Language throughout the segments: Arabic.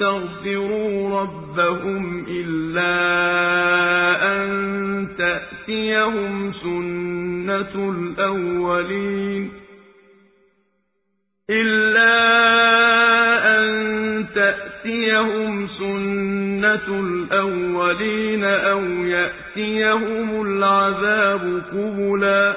وَيَسْتَغْفِرُوا رَبَّهُمْ إِلَّا أَن تَأْتِيَهُمْ سُنَّةُ الْأَوَّلِينَ أَوْ يَأْتِيَهُمُ الْعَذَابُ قُبُلًا ۚ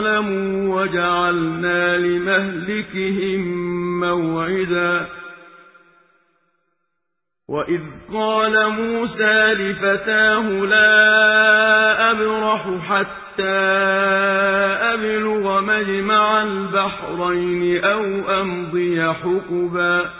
ظَلَمُوا وَجَعَلْنَا لِمَهْلِكِهِم مَّوْعِدًا وَإِذْ قَالَ مُوسَىٰ لِفَتَاهُ لَا أَبْرَحُ حَتَّىٰ أَبْلُغَ مَجْمَعَ الْبَحْرَيْنِ أَوْ أَمْضِيَ حُقُبًا